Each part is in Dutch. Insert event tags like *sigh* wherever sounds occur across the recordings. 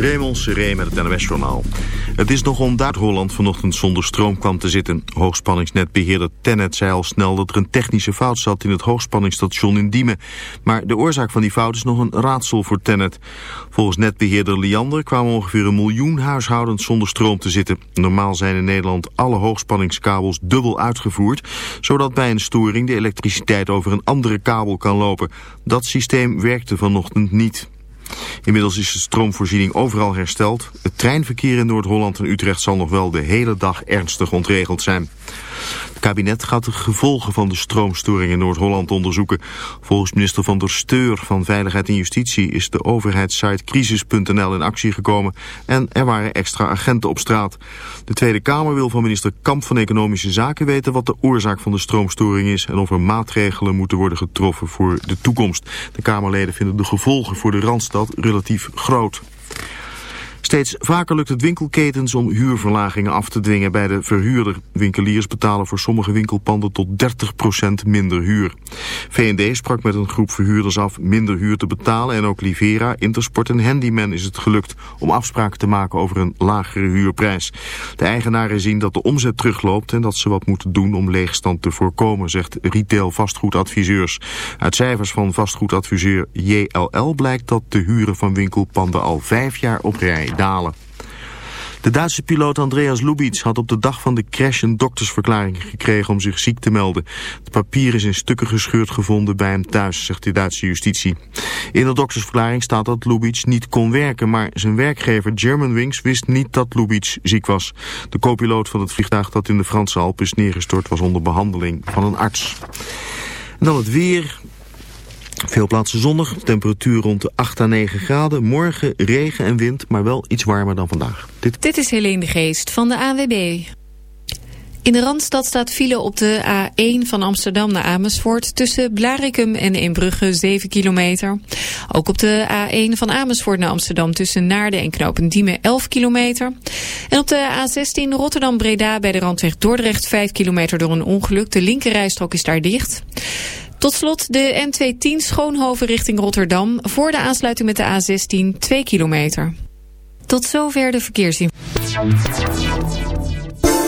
Raymond Seré met het NOS-journaal. Het is nog onduidelijk Holland vanochtend zonder stroom kwam te zitten. Hoogspanningsnetbeheerder Tennet zei al snel dat er een technische fout zat in het hoogspanningsstation in Diemen. Maar de oorzaak van die fout is nog een raadsel voor Tennet. Volgens netbeheerder Liander kwamen ongeveer een miljoen huishoudens zonder stroom te zitten. Normaal zijn in Nederland alle hoogspanningskabels dubbel uitgevoerd, zodat bij een storing de elektriciteit over een andere kabel kan lopen. Dat systeem werkte vanochtend niet. Inmiddels is de stroomvoorziening overal hersteld. Het treinverkeer in Noord-Holland en Utrecht zal nog wel de hele dag ernstig ontregeld zijn. Het kabinet gaat de gevolgen van de stroomstoring in Noord-Holland onderzoeken. Volgens minister Van der Steur van Veiligheid en Justitie is de overheidssite crisis.nl in actie gekomen en er waren extra agenten op straat. De Tweede Kamer wil van minister Kamp van Economische Zaken weten wat de oorzaak van de stroomstoring is en of er maatregelen moeten worden getroffen voor de toekomst. De Kamerleden vinden de gevolgen voor de Randstad relatief groot. Steeds vaker lukt het winkelketens om huurverlagingen af te dwingen bij de verhuurder. Winkeliers betalen voor sommige winkelpanden tot 30% minder huur. V&D sprak met een groep verhuurders af minder huur te betalen... en ook Livera, Intersport en Handyman is het gelukt om afspraken te maken over een lagere huurprijs. De eigenaren zien dat de omzet terugloopt en dat ze wat moeten doen om leegstand te voorkomen, zegt retail vastgoedadviseurs. Uit cijfers van vastgoedadviseur JLL blijkt dat de huren van winkelpanden al vijf jaar op rij dalen. De Duitse piloot Andreas Lubitsch had op de dag van de crash een doktersverklaring gekregen om zich ziek te melden. Het papier is in stukken gescheurd gevonden bij hem thuis, zegt de Duitse justitie. In de doktersverklaring staat dat Lubitsch niet kon werken, maar zijn werkgever Germanwings wist niet dat Lubitsch ziek was. De co-piloot van het vliegtuig dat in de Franse Alpen is neergestort was onder behandeling van een arts. En dan het weer. Veel plaatsen zonnig, temperatuur rond de 8 à 9 graden. Morgen regen en wind, maar wel iets warmer dan vandaag. Dit, Dit is Helene de Geest van de AWB. In de Randstad staat file op de A1 van Amsterdam naar Amersfoort... tussen Blarikum en Inbrugge 7 kilometer. Ook op de A1 van Amersfoort naar Amsterdam... tussen Naarden en Knopendiemen 11 kilometer. En op de A16 Rotterdam-Breda bij de randweg Dordrecht 5 kilometer door een ongeluk. De linkerrijstrook is daar dicht. Tot slot de N210 Schoonhoven richting Rotterdam... voor de aansluiting met de A16 2 kilometer. Tot zover de verkeersinformatie.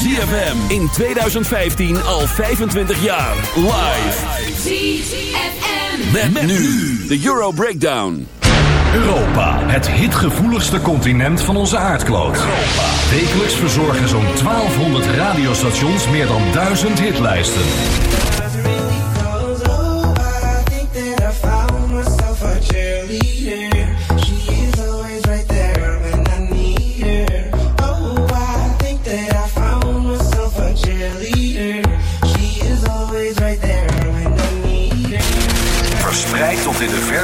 ZFM in 2015 al 25 jaar. Live. ZFM. Met, met nu de Euro Breakdown. Europa, het hitgevoeligste continent van onze aardkloot. Wekelijks verzorgen zo'n 1200 radiostations meer dan 1000 hitlijsten.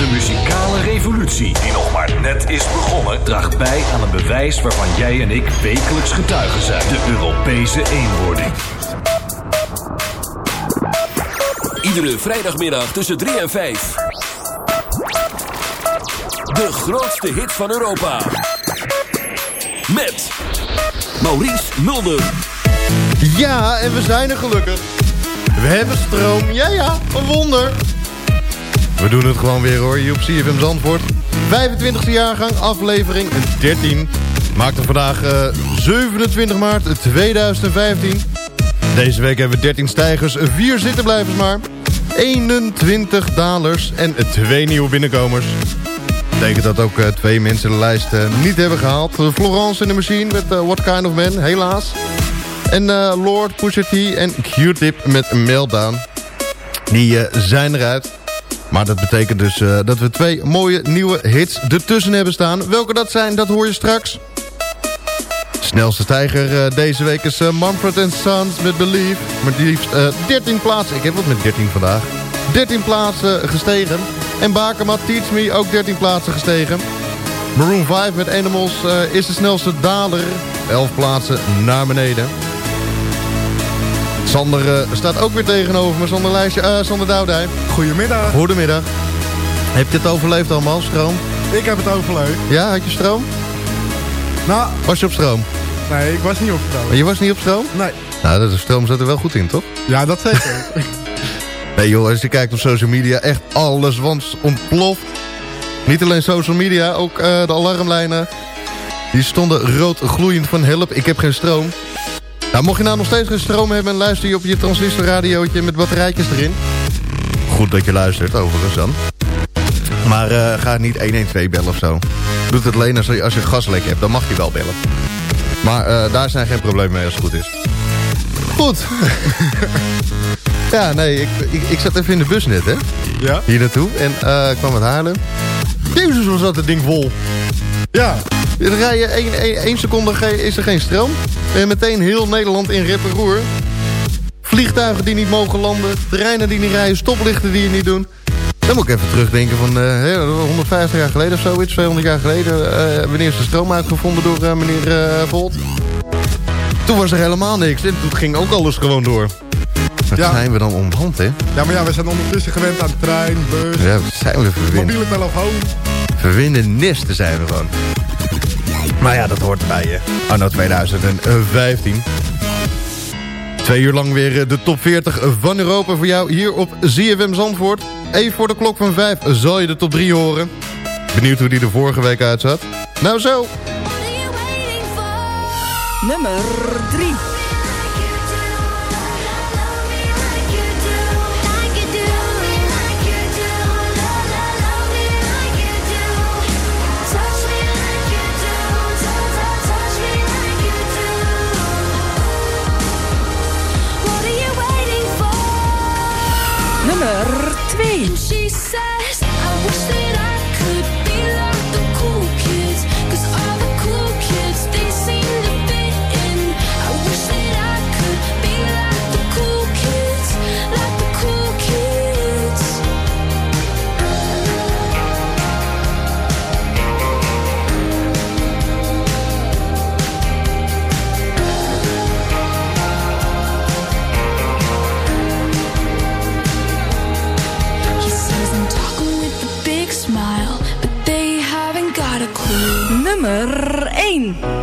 De muzikale revolutie, die nog maar net is begonnen, draagt bij aan een bewijs waarvan jij en ik wekelijks getuigen zijn: de Europese eenwording. Iedere vrijdagmiddag tussen 3 en 5. De grootste hit van Europa. Met Maurice Mulder. Ja, en we zijn er gelukkig. We hebben stroom. Ja, ja, een wonder. We doen het gewoon weer hoor, hier op CFM Zandvoort. 25e jaargang, aflevering 13. Maakte vandaag eh, 27 maart 2015. Deze week hebben we 13 stijgers, 4 zittenblijvers maar. 21 dalers en twee nieuwe binnenkomers. Betekent dat ook eh, twee mensen de lijst eh, niet hebben gehaald. Florence in de Machine met eh, What Kind of Man, helaas. En eh, Lord, Pusha T en Q-Tip met Meltdown. Die eh, zijn eruit. Maar dat betekent dus eh, dat we twee mooie nieuwe hits ertussen hebben staan. Welke dat zijn, dat hoor je straks. Snelste stijger eh, deze week is uh, Mumford Sons met Believe. Die liefst eh, 13 plaatsen. Ik heb wat met 13 vandaag. 13 plaatsen gestegen. En Bakema Teach Me ook 13 plaatsen gestegen. Maroon 5 met Animals eh, is de snelste daler. 11 plaatsen naar beneden. Sander eh, staat ook weer tegenover me. Sander, Lijstje, eh, Sander Doudij. Goedemiddag. Goedemiddag. Heb je het overleefd allemaal, stroom? Ik heb het overleefd. Ja, had je stroom? Nou, Was je op stroom? nee, ik was niet op stroom. je was niet op stroom? Nee. Nou, de stroom zat er wel goed in, toch? Ja, dat zeker. *laughs* Nee joh, als je kijkt op social media, echt alles want ontploft. Niet alleen social media, ook eh, de alarmlijnen. Die stonden rood gloeiend van help, ik heb geen stroom. Nou, mocht je nou nog steeds geen stroom hebben... en luister je op je transistorradiootje met batterijtjes erin. Goed dat je luistert, overigens dan. Maar eh, ga niet 112 bellen of zo. Doe het alleen als je, als je gaslek hebt, dan mag je wel bellen. Maar eh, daar zijn geen problemen mee als het goed is. Goed. *laughs* ja, nee, ik, ik, ik zat even in de bus net, hè. ja? Hier naartoe. En eh, ik kwam uit Haarlem. Jezus, was dat het ding vol. Ja. Dan rij je één, één, één seconde ge- is er geen stroom. En meteen heel Nederland in rep en roer. Vliegtuigen die niet mogen landen. Treinen die niet rijden. Stoplichten die je niet doen. Dan moet ik even terugdenken van eh, hè, 150 jaar geleden of zoiets. 200 jaar geleden. eh wanneer is de stroom uitgevonden door eh, meneer eh, Volt. Toen was er helemaal niks. En toen ging ook alles gewoon door. Wat Ja. zijn we dan omhand, hè? ja, maar ja, we zijn ondertussen gewend aan trein, bus, Ja, zijn we verwend. mobiele telefoon. Verwinde nesten zijn we gewoon. Maar ja, dat hoort erbij, hè. Anno 2015. Twee uur lang weer eh, de top 40 van Europa voor jou hier op ZFM Zandvoort. Even voor de klok van 5 zal je de top 3 horen. Benieuwd hoe die er vorige week uitzat? Nou zo. Nummer 3. She said nummer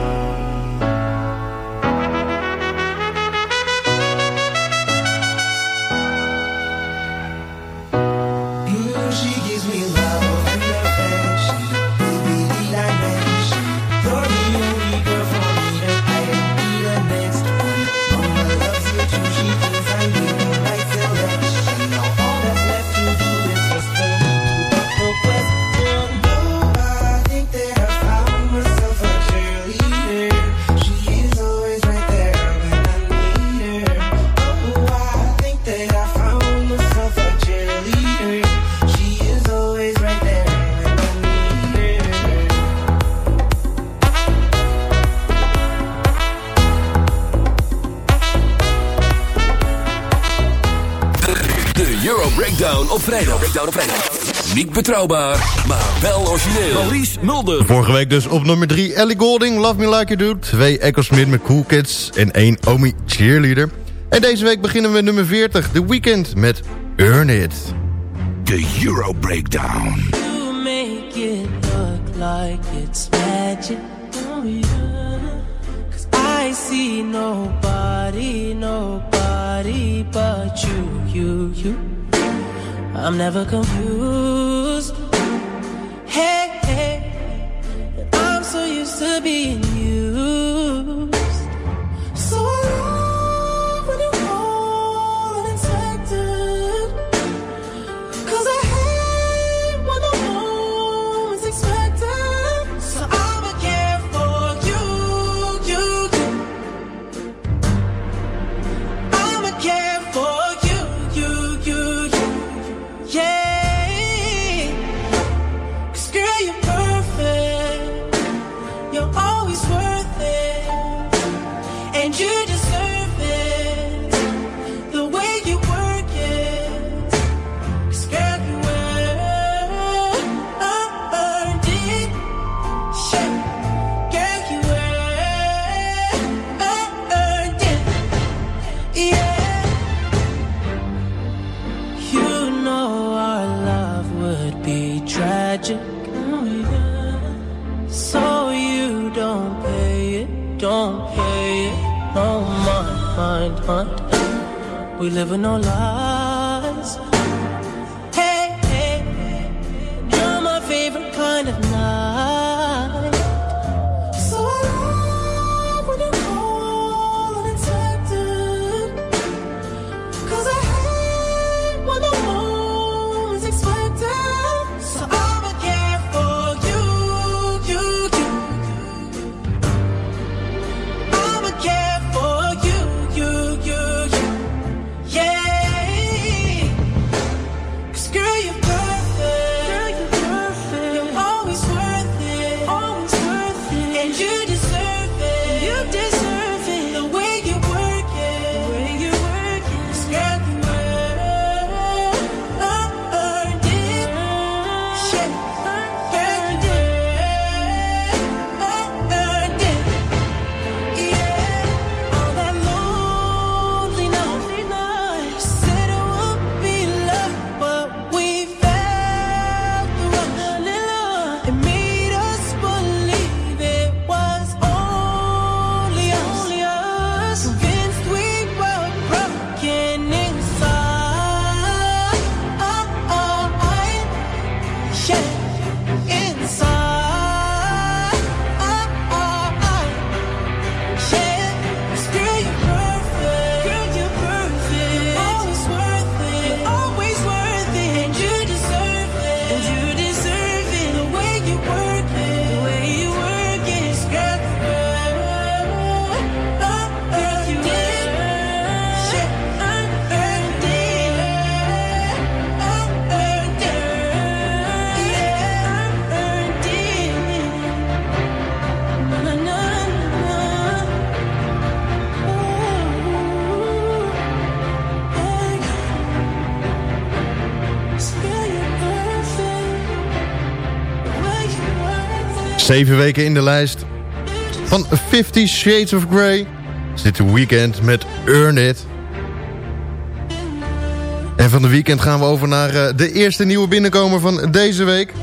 Niet betrouwbaar, maar wel origineel. Maurice Mulder. Vorige week dus op nummer 3 Ellie Golding, Love Me Like You Do. 2 Echo Smith met Cool Kids en 1 Omi Cheerleader. En deze week beginnen we nummer 40, The Weeknd met Earn It. De Euro Breakdown. You make it look like it's magic. Oh yeah. Cause I see nobody, nobody but you, you, you. I'm never confused. Hey, hey. I'm so used to being used. We live in no Zeven weken in de lijst van 50 Shades of Grey. Zit de weekend met Earn It. En van de weekend gaan we over naar eh, de eerste nieuwe binnenkomer van deze week.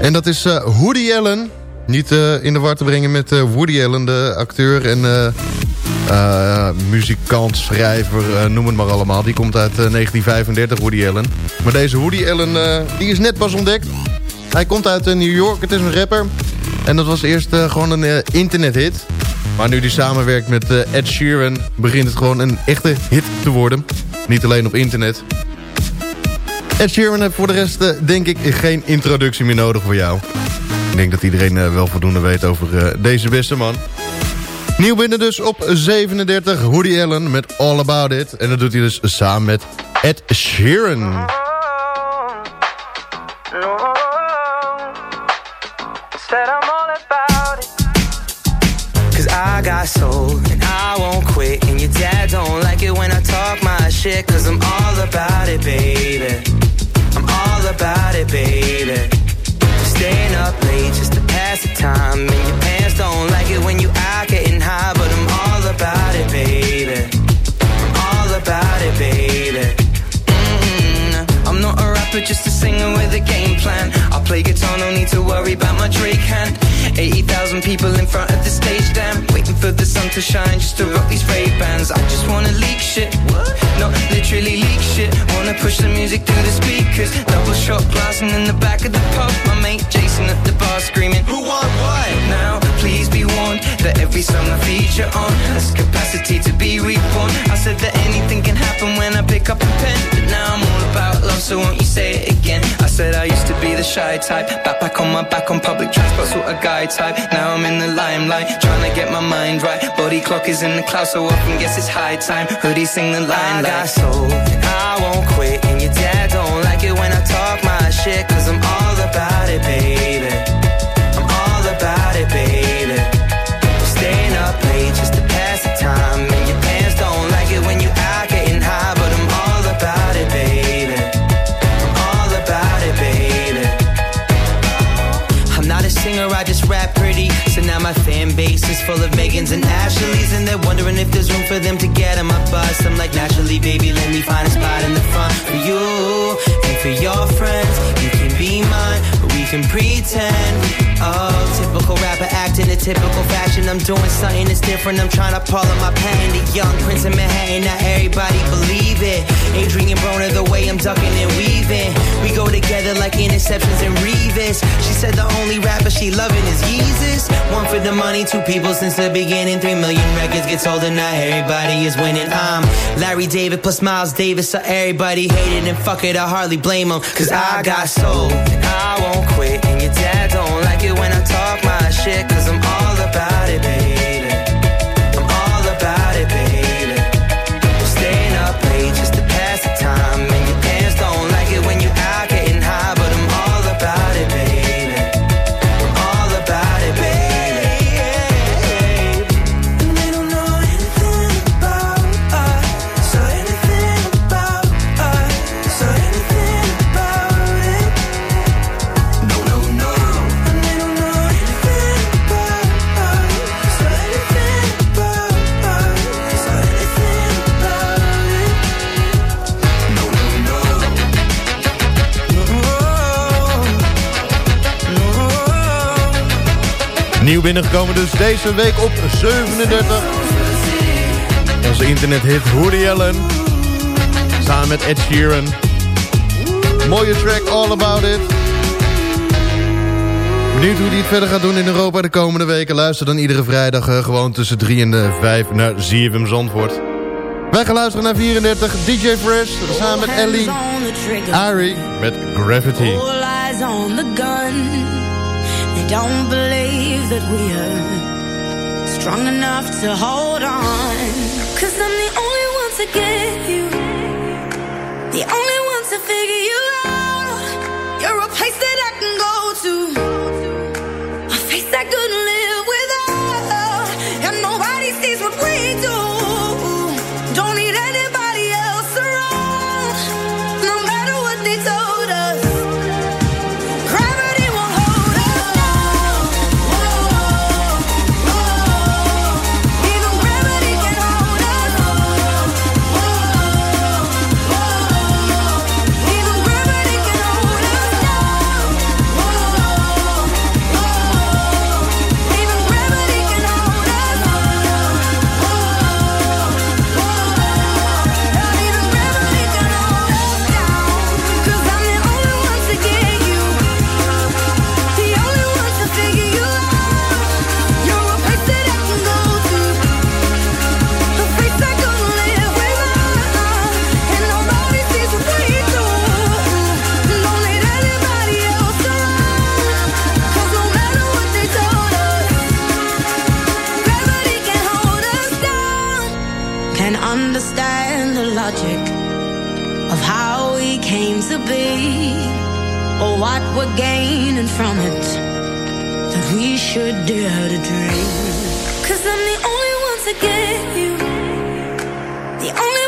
En dat is eh Woody Allen Niet eh, in de war te brengen met Woody Allen, de acteur en muzikant, schrijver, noem het maar allemaal. Die komt uit eh, 1935, Woody Allen. Maar deze Woody Allen, die is net pas ontdekt. Hij komt uit eh, New York, het is een rapper. En dat was eerst eh, gewoon een eh, internethit. Maar nu die samenwerkt met Ed Sheeran... begint het gewoon een echte hit te worden. Niet alleen op internet. Ed Sheeran heeft voor de rest, denk ik, geen introductie meer nodig voor jou. Ik denk dat iedereen wel voldoende weet over deze beste man. Nieuw binnen dus op 37, Woody Allen met All About It. En dat doet hij dus samen met Ed Sheeran. Got soul and I won't quit. And your dad don't like it when I talk my shit. Cause I'm all about it, baby. I'm all about it, baby. Staying up late just to pass the time. And your pants don't like it when you out getting high. But I'm all about it, baby. I'm all about it, baby. Not rapper, just a singer with a game plan. I'll play guitar, no need to worry about my Drake hand. 80,000 people in front of the stage, damn. Waiting for the sun to shine just to rock these Ray bands. I just wanna leak shit. No, literally leak shit. Wanna push the music through the speakers. Double shot glass and in the back of the pub. My mate Jason at the bar screaming, Who want what? Now, please be warned that every song I feature on has capacity to be reborn. I said that anything can happen when I pick up a pen. But now I'm all about love, so won't you say it again? I said I used to be the shy type. Back back on my back on public transport, sort of guy type. Now I'm in the limelight, trying to get my mind right. Body clock is in the cloud, so often guess it's high time. Hoodie sing the line I got soul, and I won't quit. And your dad don't like it when I talk my shit, cause I'm all about it, baby. Time. And your pants don't like it when you out getting high, but I'm all about it, baby. I'm all about it, baby. I'm not a singer, I just rap pretty. So now my fan base is full of Megans and Ashleys, and they're wondering if there's room for them to get on my bus. I'm like, naturally, baby, let me find a spot in the front for you and for your friends. You can be mine, can pretend. Oh, typical rapper acting a typical fashion. I'm doing something that's different. I'm trying to pull on my pen. The young prince of Manhattan, not everybody believe it. Adrian Broner, the way I'm ducking and weaving. We go together like interceptions and Revis. She said the only rapper she loving is Yeezus. One for the money, two people since the beginning. Three million records get sold and not everybody is winning. I'm Larry David plus Miles Davis, so everybody hated and fuck it, I hardly blame them. Cause I got soul, I won't quit. And your dad don't like it when I talk my shit, cause I'm all about it, baby. Nieuw binnengekomen dus deze week op 37. Onze internethit Woody Allen. Samen met Ed Sheeran. Mooie track, All About It. Benieuwd hoe hij het verder gaat doen in Europa de komende weken. Luister dan iedere vrijdag eh, gewoon tussen 3 en eh, 5 naar ZFM Zandvoort. Wij gaan luisteren naar 34, DJ Fresh. Samen met Ellie. Ari met Gravity. All eyes on the gun. Don't believe that we are strong enough to hold on. Cause I'm the only one to get you. The only and understand the logic of how we came to be or what we're gaining from it that we should dare to dream. Cause i'm the only one to get you. The only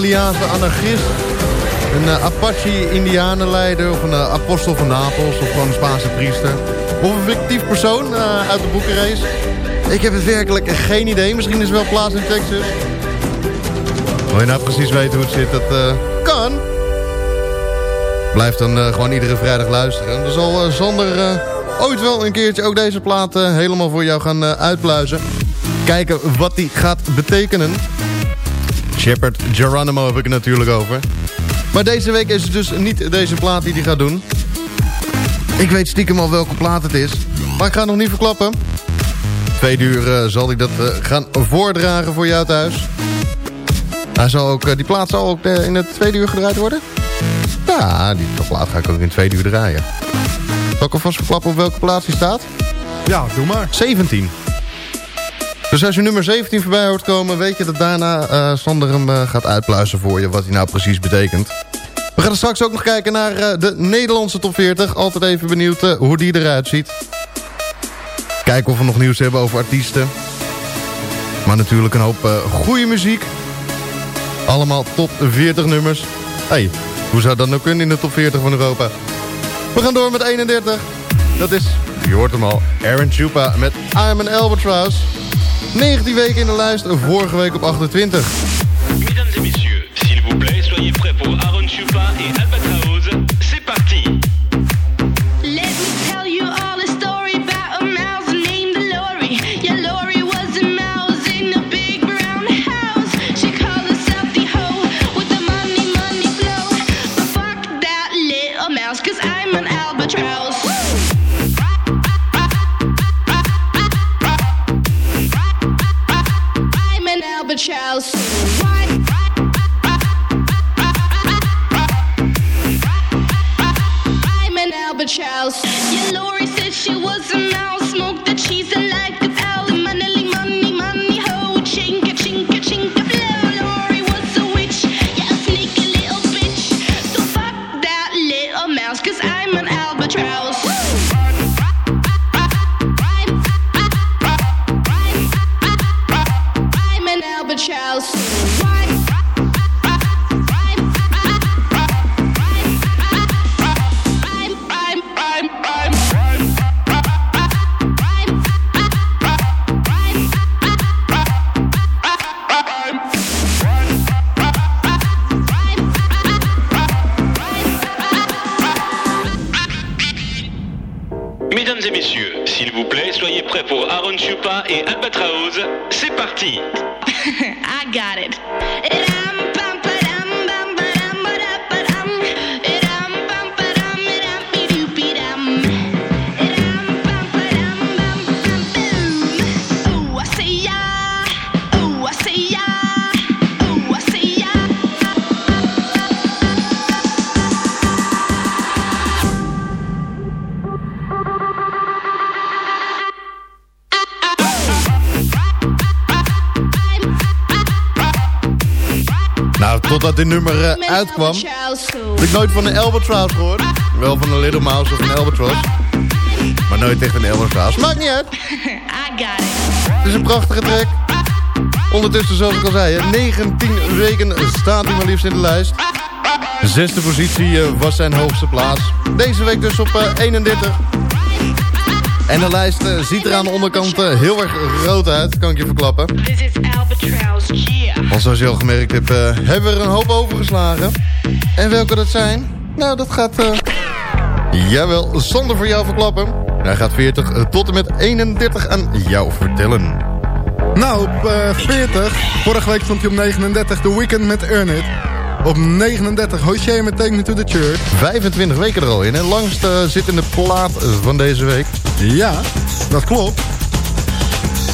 Braziliaanse anarchist. Een eh, uh, Apache-indianenleider of een eh, apostel van Napels of gewoon een Spaanse priester. Of een fictief persoon eh, uit de boekenrace. Ik heb het werkelijk geen idee. Misschien is er wel plaats in Texas. Wil je nou precies weten hoe het zit? Dat kan. Blijf dan gewoon iedere vrijdag luisteren. Dan zal Sander ooit wel een keertje ook deze plaat helemaal voor jou gaan uitpluizen. Kijken wat die gaat betekenen. Shepard Geronimo heb ik het natuurlijk over. Maar deze week is het dus niet deze plaat die hij gaat doen. Ik weet stiekem al welke plaat het is. Maar ik ga het nog niet verklappen. Twee uur eh, zal ik dat eh, gaan voordragen voor jou thuis. Hij zal ook, eh, die plaat zal ook in het tweede uur gedraaid worden? Ja, die plaat ga ik ook in het tweede uur draaien. Zal ik alvast verklappen op welke plaats die staat? Ja, doe maar. 17. Dus als je nummer 17 voorbij hoort komen... weet je dat daarna eh Sander hem eh, gaat uitpluizen voor je... wat hij nou precies betekent. We gaan straks ook nog kijken naar eh, de Nederlandse top 40. Altijd even benieuwd hoe die eruit ziet. Kijken of we nog nieuws hebben over artiesten. Maar natuurlijk een hoop goede muziek. Allemaal top 40 nummers. hey, hoe zou dat nou kunnen in de top 40 van Europa? We gaan door met 31. Dat is, je hoort hem al, Aaron Chupa met I'm an Albatross. 19 weken in de lijst, vorige week op 28. Mesdames et messieurs, s'il vous plaît, soyez prêts pour Aaron Chupa et Albatraoz. Dit nummer eh, uitkwam... heb ik nooit van een Albatross gehoord. Wel van een Little Mouse of een Albatross. Maar nooit echt een Albatross. Maakt niet uit. *laughs* I got it. Het is een prachtige track. Ondertussen, zoals ik al zei, hè, 19 weken staat hij maar liefst in de lijst. Zesde positie eh, was zijn hoogste plaats. Deze week dus op eh, 31. En de lijst eh, ziet er aan de onderkant eh, heel erg rood uit, kan ik je verklappen. This is Albatross. Want zoals je al gemerkt hebt, eh, hebben we er een hoop overgeslagen. En welke dat zijn? Nou, dat gaat... eh, jawel, zonder voor jou verklappen. Hij gaat 40 eh, tot en met 31 aan jou vertellen. Nou, op eh, 40. Vorige week stond hij op 39. The Weeknd met Earn It. Op 39. Hoshea met Take Me To The Church. 25 weken er al in. En langst eh, zit in de plaat van deze week. Ja, dat klopt.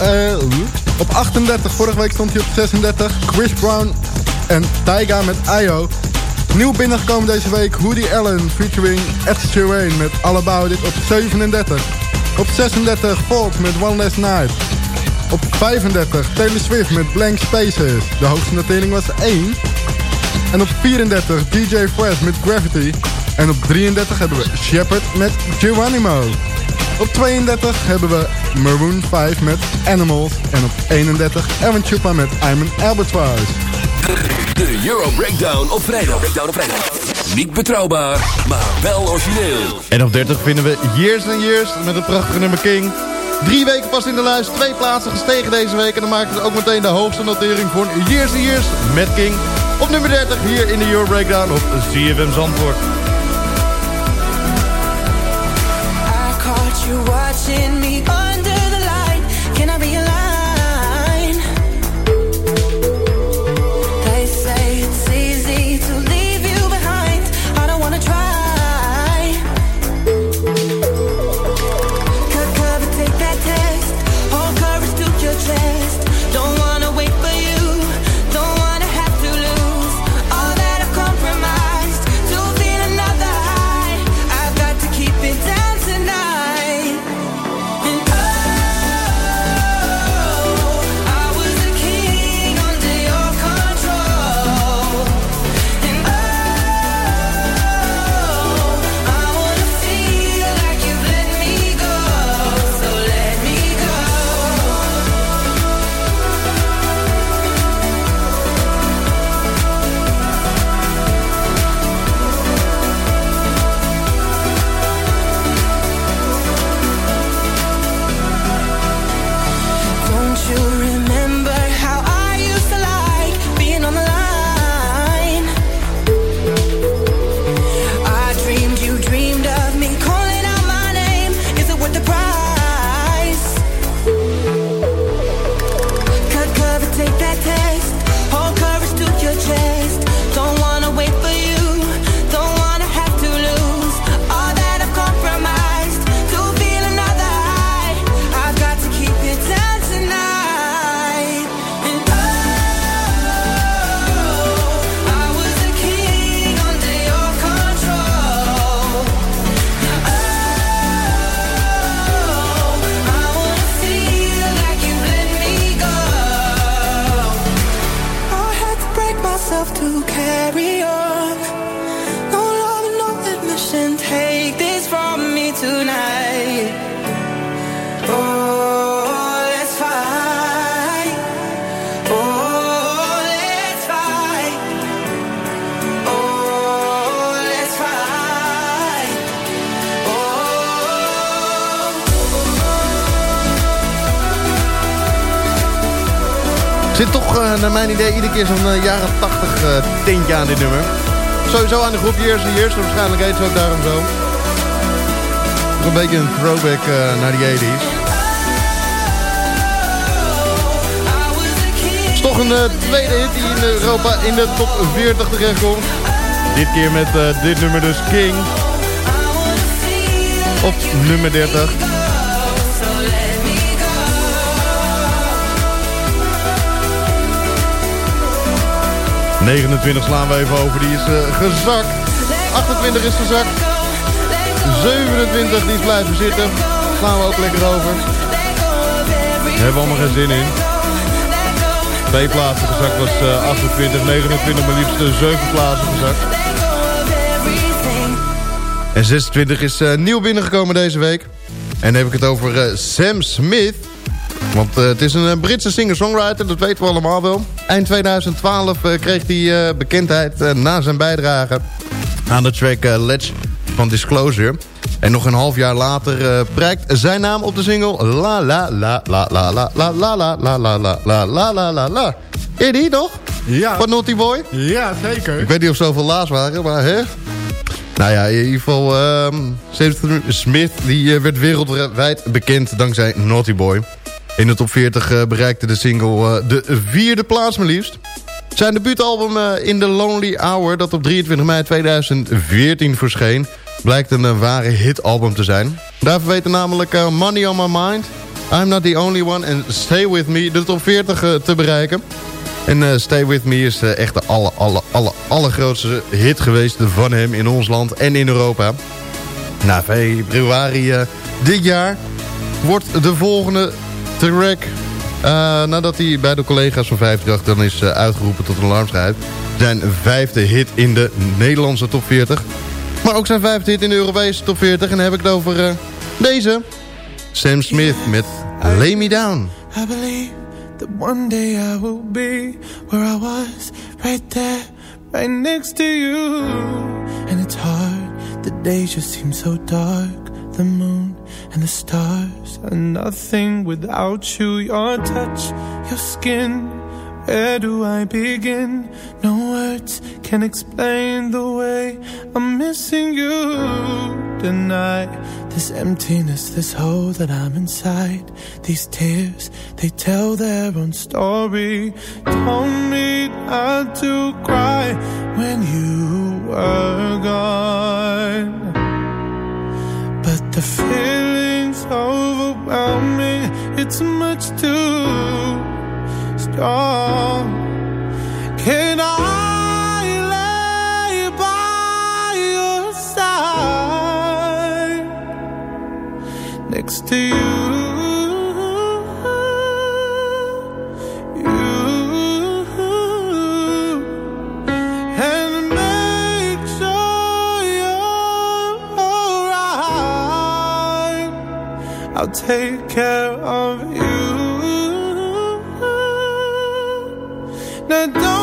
Eh, op 38. Vorige week stond hij op 36. Chris Brown en Tyga met IO. Nieuw binnengekomen deze week. Woody Allen featuring Ed Sheeran met All About It op 37. Op 36 Volt met One Last Night. Op 35 Taylor Swift met Blank Spaces. De hoogste notering was 1. En op 34 DJ Fresh met Gravity. En op 33 hebben we Shepard met Geronimo. Op 32 hebben we Maroon 5 met Animals. En op 31 Evan Chupa met I'm an Albatross. De Euro Breakdown op vrijdag. Breakdown op vrijdag. Niet betrouwbaar, maar wel origineel. En op 30 vinden we Years and Years met het prachtige nummer King. Drie weken pas in de lijst, twee plaatsen gestegen deze week. En dan maakt het ook meteen de hoogste notering voor Years and Years met King. Op nummer 30 hier in de Euro Breakdown op ZFM Zandvoort. Mijn idee, iedere keer zo'n eh, jaren 80 eh, tintje aan dit nummer. Sowieso aan de groep Years and Years, waarschijnlijk heet ze ook daarom zo. Een beetje een throwback eh, naar die 80s. is toch een tweede hit die in Europa in de top 40 terechtkomt. Dit keer met dit nummer dus King. Op nummer 30. ...29 slaan we even over, die is eh, gezakt. 28 is gezakt. 27 die is blijven zitten. Slaan we ook lekker over. Hebben we allemaal geen zin in. Twee plaatsen gezakt was eh, 28, 29 maar liefst eh, 7 plaatsen gezakt. En 26 is eh, nieuw binnengekomen deze week. En dan heb ik het over eh, Sam Smith. Want eh, het is een eh, Britse singer-songwriter, dat weten we allemaal wel. Eind 2012 eh, kreeg hij eh, bekendheid eh, na zijn bijdrage aan de track eh, Let's van Disclosure. En nog een half jaar later eh, prijkt zijn naam op de single La La La La La La La La La La La La La La La La La. Ken je die nog? Ja. Van Naughty Boy? Ja, zeker. Ik weet niet of zoveel laas waren, maar hè? Nou ja, in ieder geval, ehm Smith die, eh, werd wereldwijd bekend dankzij Naughty Boy. In de top 40 eh, bereikte de single eh, de vierde plaats maar liefst. Zijn debuutalbum eh, In The Lonely Hour, dat op 23 mei 2014 verscheen... blijkt een ware hitalbum te zijn. Daarvoor weten namelijk Money On My Mind... I'm Not The Only One en Stay With Me de top 40 eh, te bereiken. En Stay With Me is echt de alle, alle, alle, allergrootste hit geweest van hem in ons land en in Europa. Na februari dit jaar wordt de volgende track... eh, nadat hij bij de collega's van 538 dan is eh, uitgeroepen tot een alarmschijf... zijn vijfde hit in de Nederlandse top 40. Maar ook zijn vijfde hit in de Europese top 40. En dan heb ik het over eh, deze. Sam Smith met Lay Me Down. I believe that one day I will be where I was, right there, right next to you. And it's hard, the days just seem so dark. The moon and the stars are nothing without you. Your touch, your skin. Where do I begin? No words can explain the way I'm missing you tonight. This emptiness, this hole that I'm inside. These tears, they tell their own story. Told me not to cry when you were gone. But the feeling's overwhelming. It's much too strong. Can I lay by your side next to you? I'll take care of you. Now don't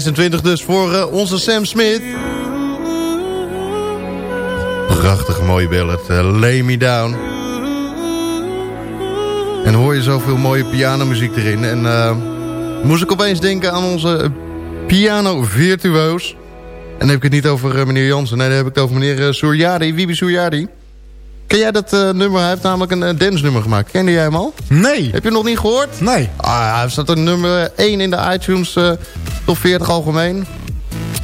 26 dus voor eh, onze Sam Smith. Prachtig mooie ballad. eh, Lay Me Down. En hoor je zoveel mooie pianomuziek erin. En eh, moest ik opeens denken aan onze piano-virtuoos. En dan heb ik het niet over meneer Jansen. Nee, dan heb ik het over meneer Suryadi, Wibi Suryadi. Ken jij dat nummer? Hij heeft namelijk een uh, dance nummer gemaakt. Kende jij hem al? Nee. Heb je hem nog niet gehoord? Nee. Ah, hij staat er nummer 1 in de iTunes top 40 algemeen.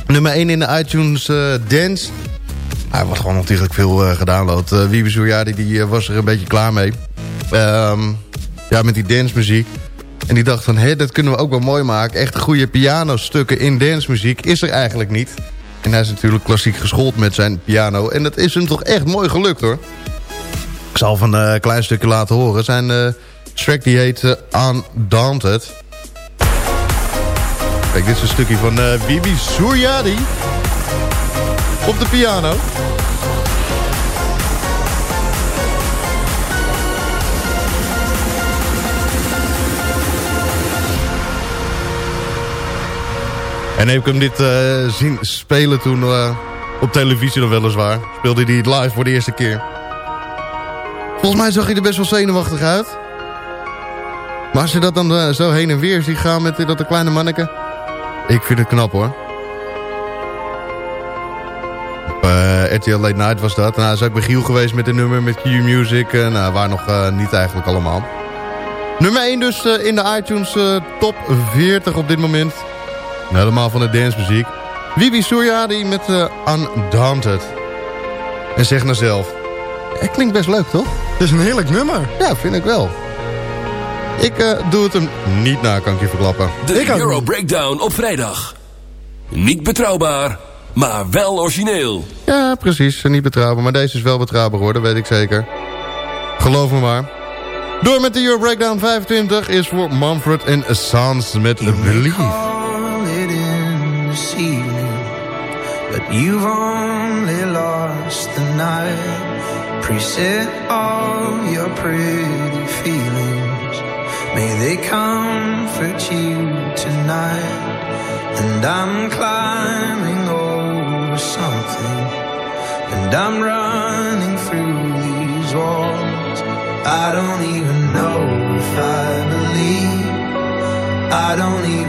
Nummer 1 in de iTunes eh, Dance. Hij wordt gewoon ontiegelijk veel eh, gedownload. Uh, Wiebe Soujadi die was er een beetje klaar mee. Ehm, ja, met die dancemuziek. En die dacht van, hé, dat kunnen we ook wel mooi maken. Echt goede pianostukken in dancemuziek is er eigenlijk niet. En hij is natuurlijk klassiek geschoold met zijn piano. En dat is hem toch echt mooi gelukt, hoor. Ik zal van een klein stukje laten horen. Zijn track die heet uh, Undaunted. Kijk, dit is een stukje van uh, Bibi Suryadi. Op de piano. En heb ik hem dit uh, zien spelen toen uh, op televisie dan weliswaar. Speelde hij het live voor de eerste keer. Volgens mij zag hij er best wel zenuwachtig uit. Maar als je dat dan zo heen en weer ziet gaan met dat kleine manneke... Ik vind het knap hoor. Op RTL Late Night was dat. Nou, is ook bij Giel geweest met een nummer met Q-Music. nou, waar nog niet eigenlijk allemaal. Nummer 1 dus in de iTunes top 40 op dit moment. Helemaal van de dancemuziek. Wibi Suryadi met eh, Undaunted. En zeg nou zelf. Het klinkt best leuk, toch? Het is een heerlijk nummer. Ja, vind ik wel. Ik eh, doe het hem niet na, kan ik je verklappen. De Euro Breakdown op vrijdag. Niet betrouwbaar, maar wel origineel. Ja, precies. Niet betrouwbaar. Maar deze is wel betrouwbaar hoor, dat weet ik zeker. Geloof me maar. Door met de Euro Breakdown 25 is voor Manfred en Sons met evening, but you've only lost the night. Preset all your pretty feelings, may they comfort you tonight. And I'm climbing over something, and I'm running through these walls. I don't even know if I believe. I don't even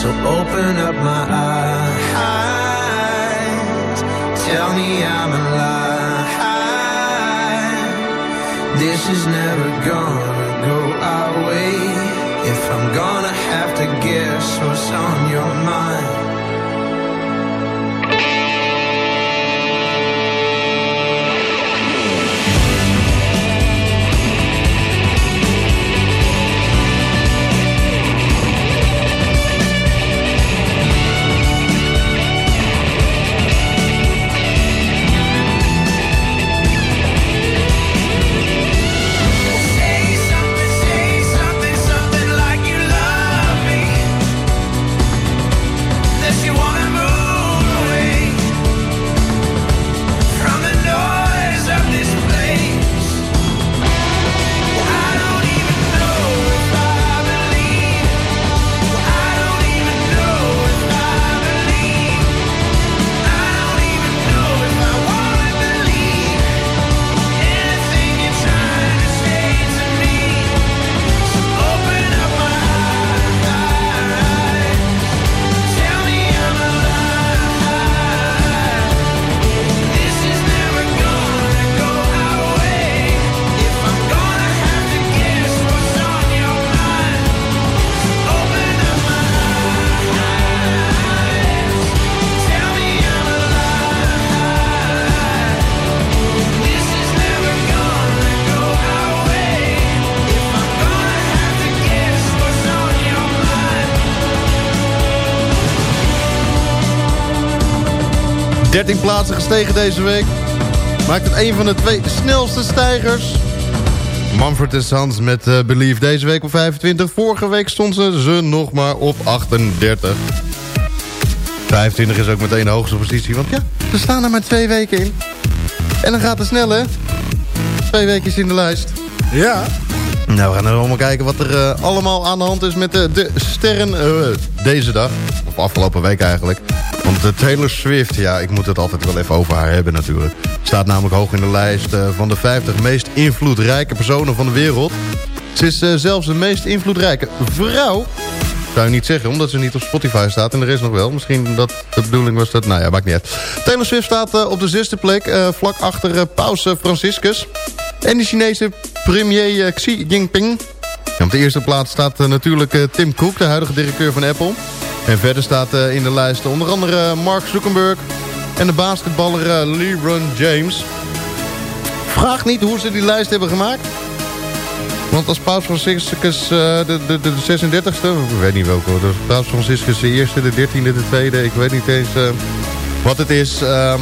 So open up my eyes, 13 plaatsen gestegen deze week. Maakt het een van de twee snelste stijgers. Manfred Sons met eh, Believe deze week op 25. Vorige week stonden ze nog maar op 38. 25 is ook meteen de hoogste positie. Want ja, we staan er maar twee weken in. En dan gaat het snel, hè? Twee weken in de lijst. Ja. Nou, we gaan er allemaal kijken wat er eh, allemaal aan de hand is met de, de sterren eh, deze dag. Of afgelopen week eigenlijk. Want Taylor Swift, ja, ik moet het altijd wel even over haar hebben natuurlijk. Staat namelijk hoog in de lijst eh, van de 50 meest invloedrijke personen van de wereld. Ze is eh, zelfs de meest invloedrijke vrouw. Zou je niet zeggen, omdat ze niet op Spotify staat. En er is nog wel. Misschien dat de bedoeling was dat... Nou ja, maakt niet uit. Taylor Swift staat eh, op de zesde plek. vlak achter paus Franciscus. En de Chinese premier Xi Jinping. En op de eerste plaats staat natuurlijk Tim Cook, de huidige directeur van Apple. En verder staat eh, in de lijst onder andere eh, Mark Zuckerberg... en de basketballer eh, LeBron James. Vraag niet hoe ze die lijst hebben gemaakt. Want als Paus Franciscus de, de, de 36e, ik weet niet welke. Dus Paus Franciscus de eerste, de 13e, de tweede, ik weet niet eens wat het is. Uh,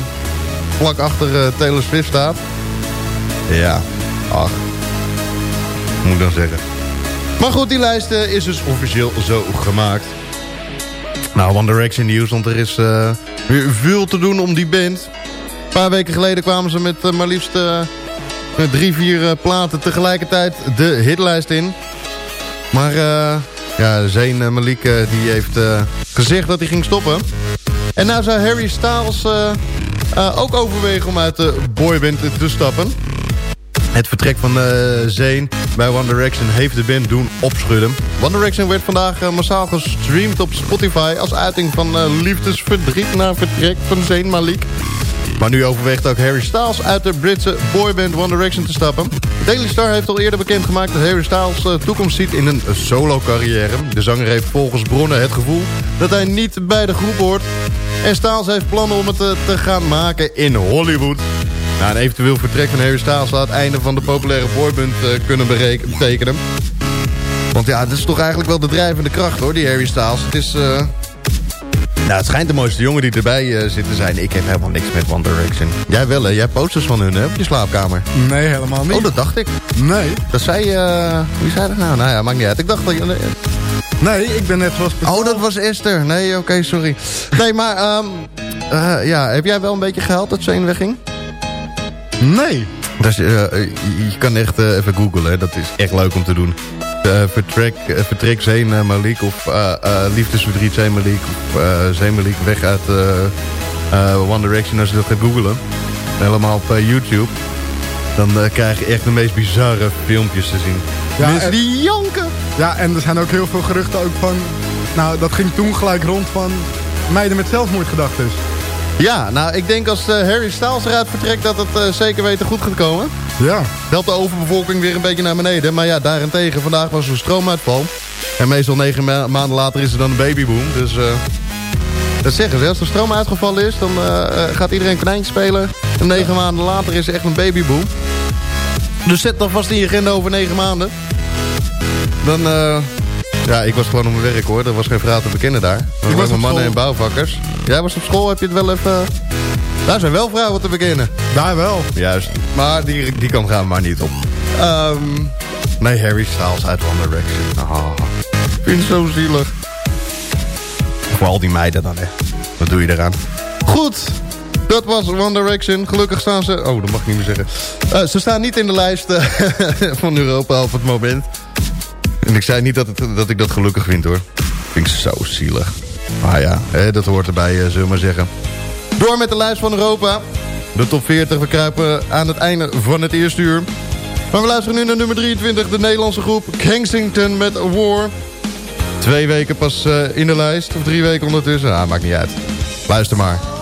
vlak achter Taylor Swift staat. Ja, ach. Moet ik dan zeggen. Maar goed, die lijst is dus officieel zo gemaakt. Nou, One Direction nieuws, want er is uh, weer veel te doen om die band. Een paar weken geleden kwamen ze met uh, maar liefst met drie, vier platen tegelijkertijd de hitlijst in. Maar ja, Zayn Malik die heeft gezegd dat hij ging stoppen. En nou zou Harry Styles ook overwegen om uit de boyband te stappen. Het vertrek van uh, Zayn bij One Direction heeft de band doen opschudden. One Direction werd vandaag uh, massaal gestreamd op Spotify... als uiting van uh, liefdesverdriet naar vertrek van Zayn Malik. Maar nu overweegt ook Harry Styles uit de Britse boyband One Direction te stappen. Daily Star heeft al eerder bekendgemaakt dat Harry Styles toekomst ziet in een solo-carrière. De zanger heeft volgens bronnen het gevoel dat hij niet bij de groep hoort. En Styles heeft plannen om het te gaan maken in Hollywood. Nou, een eventueel vertrek van Harry Styles zou het einde van de populaire boyband uh, kunnen betekenen. Want ja, dat is toch eigenlijk wel de drijvende kracht hoor, die Harry Styles. Het is... Uh... Nou, het schijnt de mooiste jongen die erbij uh, zit te zijn. Ik heb helemaal niks met One Direction. Jij wel, hè? Jij hebt posters van hun, hè? Op je slaapkamer. Nee, helemaal niet. Oh, dat dacht ik. Nee. Dat zei... Wie zei dat nou? Nou ja, maakt niet uit. Ik dacht dat je... Nee, ik ben net zoals... Oh, dat was Esther. Nee, oké, okay, sorry. Nee, maar... Um, ja, heb jij wel een beetje geld dat Zane wegging? Nee. Dus, uh, je kan echt uh, even googlen, dat is echt leuk om te doen. Uh, vertrek, vertrek Zeen Malik of liefdesverdriet Zeen Malik of Zeen Malik weg uit One Direction als je dat gaat googlen. Helemaal op YouTube. Dan krijg je echt de meest bizarre filmpjes te zien. Ja, Mensen die janken. Ja, en er zijn ook heel veel geruchten ook van... Nou, dat ging toen gelijk rond van meiden met zelfmoordgedachten. Ja, nou, ik denk als uh, Harry Styles eruit vertrekt... dat het uh, zeker weten goed gaat komen. Ja. Helpt de overbevolking weer een beetje naar beneden. Maar ja, daarentegen, vandaag was er een stroomuitval. En meestal negen ma maanden later is er dan een babyboom. Dus uh, dat zeggen ze. Als er stroom uitgevallen is, dan gaat iedereen konijntje spelen. En negen maanden later is er echt een babyboom. Dus zet dan vast in je agenda over negen maanden. Dan... Ja, ik was gewoon op mijn werk hoor. Er was geen vrouw te bekennen daar. Er waren mannen en bouwvakkers. Jij was op school, heb je het wel even... Daar zijn wel vrouwen te bekennen. Daar wel. Juist. Maar die, die kan gaan maar niet op. Um, nee, Harry Styles uit One Direction. Oh, ik vind het zo zielig. Vooral die meiden dan, hè. Wat doe je eraan? Goed. Dat was One Direction. Gelukkig staan ze... Oh, dat mag ik niet meer zeggen. Uh, ze staan niet in de lijst uh, *laughs* van Europa op het moment. En ik zei niet dat, het, dat ik dat gelukkig vind, hoor. Vind ik zo zielig. Maar ja, hè, dat hoort erbij, uh, zullen we maar zeggen. Door met de lijst van Europa. De top 40. We kruipen aan het einde van het eerste uur. Maar we luisteren nu naar nummer 23. De Nederlandse groep Kensington met War. Twee weken pas uh, in de lijst. Of drie weken ondertussen. Ah, maakt niet uit. Luister maar.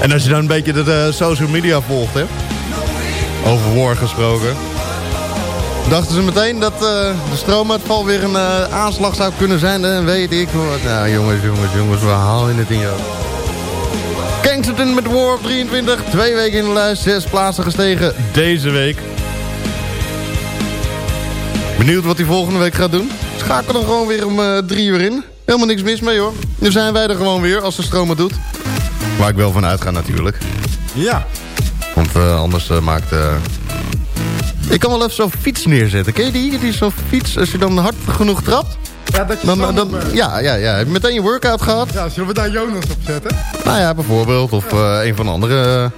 En als je dan een beetje de, social media volgt, hè. Over war gesproken. Dachten ze meteen dat eh, de stroomuitval weer een eh, aanslag zou kunnen zijn. En weet ik wat. Nou jongens, jongens, jongens, we halen het in hoofd. Kensington met War op 23. Twee weken in de lijst. Zes plaatsen gestegen deze week. Benieuwd wat hij volgende week gaat doen. Schakel dan gewoon weer om eh, drie uur in. Helemaal niks mis mee hoor. Nu zijn wij er gewoon weer als de stroom doet. Waar ik wel van uitga natuurlijk. Ja. Want eh, anders eh, maakt... eh, Ik kan wel even zo'n fiets neerzetten. Ken je die? Die zo'n fiets, als je dan hard genoeg trapt. Ja, dat je Dan, ja, ja, ja. Heb je meteen je workout gehad? Ja, zullen we daar Jonas op zetten? Nou ja, bijvoorbeeld. Of een van de andere.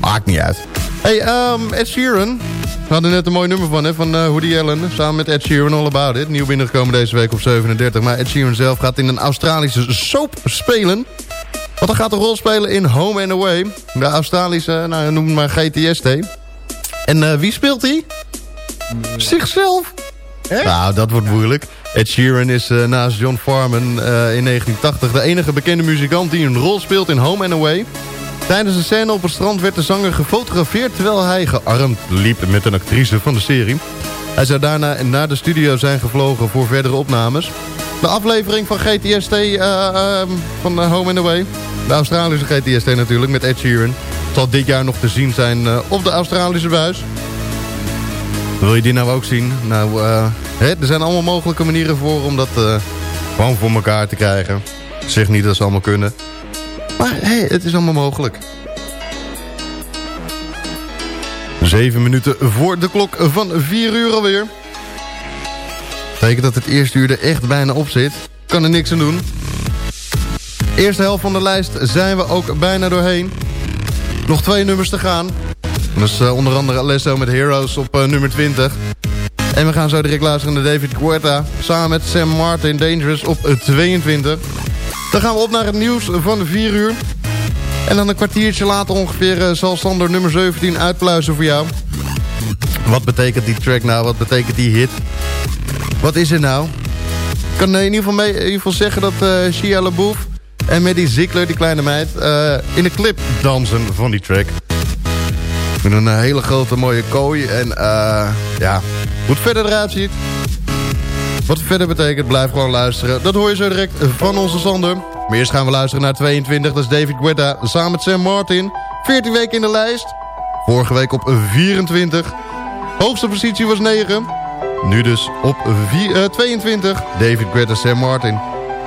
maakt niet uit. Hey, ehm, Ed Sheeran. We hadden net een mooi nummer van, hè, van Woody Allen. Samen met Ed Sheeran, All About It. Nieuw binnengekomen deze week op 37. Maar Ed Sheeran zelf gaat in een Australische soap spelen. Want hij gaat een rol spelen in Home and Away. De Australische, nou noem maar GTST. En eh, wie speelt hij? Zichzelf. Nou, dat wordt moeilijk. Ed Sheeran is eh, naast John Farman eh, in 1980 de enige bekende muzikant die een rol speelt in Home and Away. Tijdens een scène op het strand werd de zanger gefotografeerd terwijl hij gearmd liep met een actrice van de serie. Hij zou daarna naar de studio zijn gevlogen voor verdere opnames. De aflevering van GTST eh, ehm, van eh, Home and Away, de Australische GTST natuurlijk, met Ed Sheeran, zal dit jaar nog te zien zijn eh, op de Australische buis. Wil je die nou ook zien? Nou, hè, er zijn allemaal mogelijke manieren voor om dat gewoon voor elkaar te krijgen. Zeg niet dat ze allemaal kunnen. Maar hé, het is allemaal mogelijk. Zeven minuten voor de klok van vier uur alweer. Betekent dat het eerste uur er echt bijna op zit. Kan er niks aan doen. Eerste helft van de lijst zijn we ook bijna doorheen. Nog twee nummers te gaan. Dat is eh, onder andere Alesso met Heroes op eh, nummer 20. En we gaan zo direct luisteren naar David Guetta. Samen met Sam Martin Dangerous op eh, 22. Dan gaan we op naar het nieuws van de 4 uur. En dan een kwartiertje later ongeveer eh, zal Sander nummer 17 uitpluizen voor jou. Wat betekent die track nou? Wat betekent die hit? Wat is het nou? Ik kan in ieder geval, mee, in ieder geval zeggen dat eh Shia LaBeouf en Maddie Ziegler, die kleine meid... eh, in de clip dansen van die track. Met een eh, hele grote mooie kooi. En eh, ja, hoe het verder eruit ziet. Wat verder betekent, blijf gewoon luisteren. Dat hoor je zo direct van onze Sander. Maar eerst gaan we luisteren naar 22. Dat is David Guetta samen met Sam Martin. 14 weken in de lijst. Vorige week op 24. Hoogste positie was 9. Nu dus op vier- eh, 22. David Guetta, Sam Martin.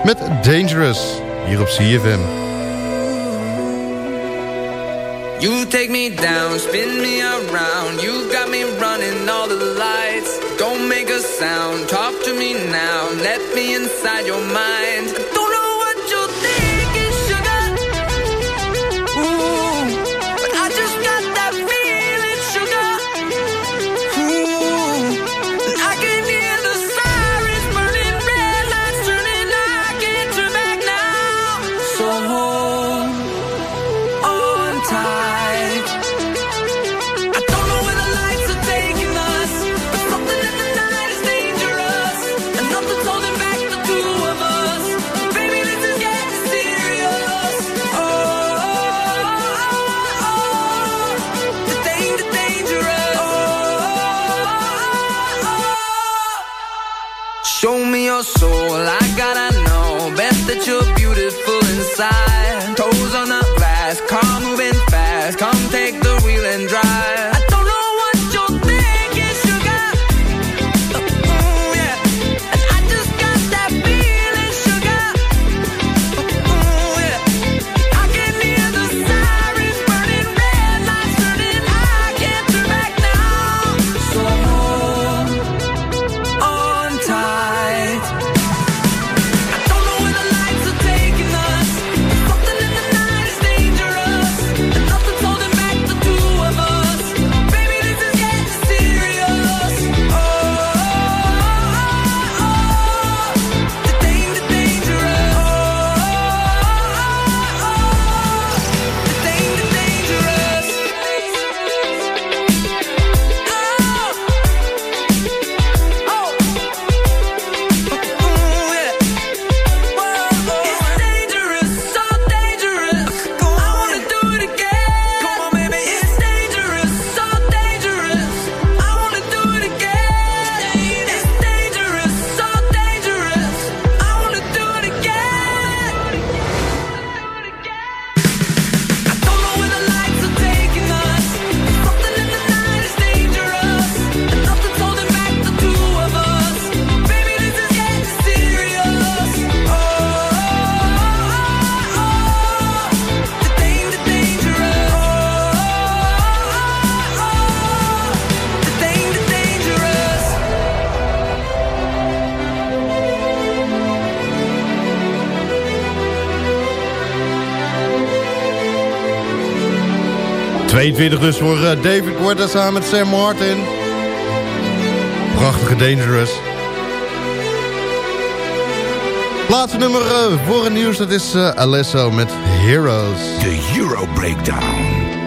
Met Dangerous. Hier op CFM. You take me down, spin me around. You got me running all the lights. Don't make a sound, talk to me now. Let me inside your mind. 21 dus voor eh, David Guetta samen met Sam Martin. Prachtige Dangerous. Laatste nummer eh, voor het nieuws, dat is eh, Alesso met Heroes. De Euro Breakdown.